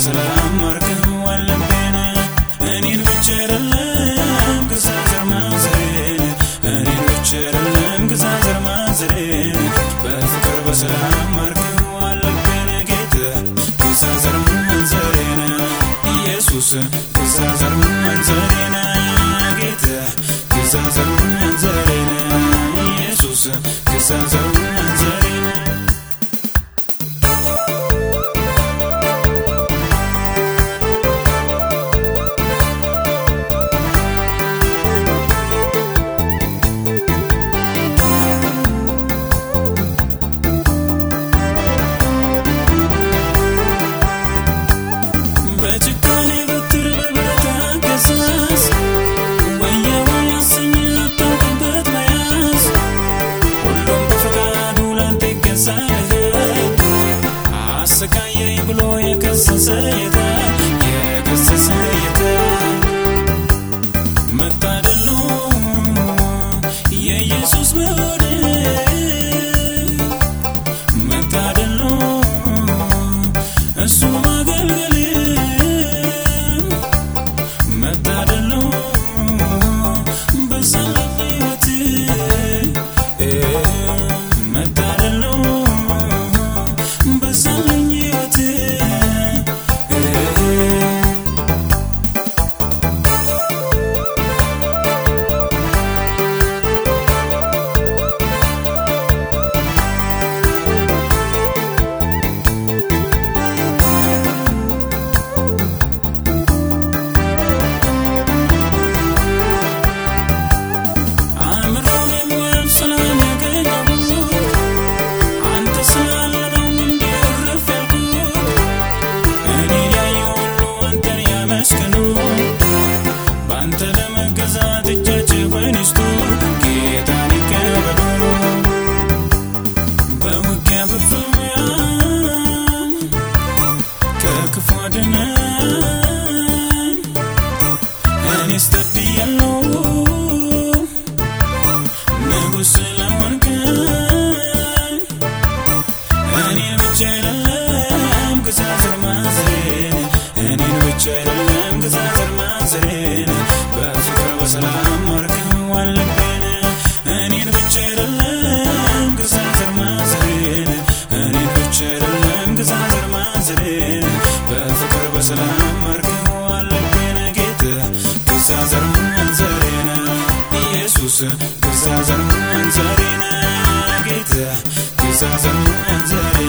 ስላማርከው አለቤን እኔን ብቻ አይደለም ግዛዘር ማዝሬን እኔን ብቻ አይደለም ግዛዘር ማዝሬን በፍቅር በሰላም ማርከው አለቤን ጌታ ግዛዘር ማንዘሬን ኢየሱስ ግዛዘር ማንዘሬን ጌታ ግዛዘር ማንዘሬን ኢየሱስ ግዛዘር ማንዘሬን magical. ትእዛዛን ዘሪና ጌታ ትእዛዛን ዘሪ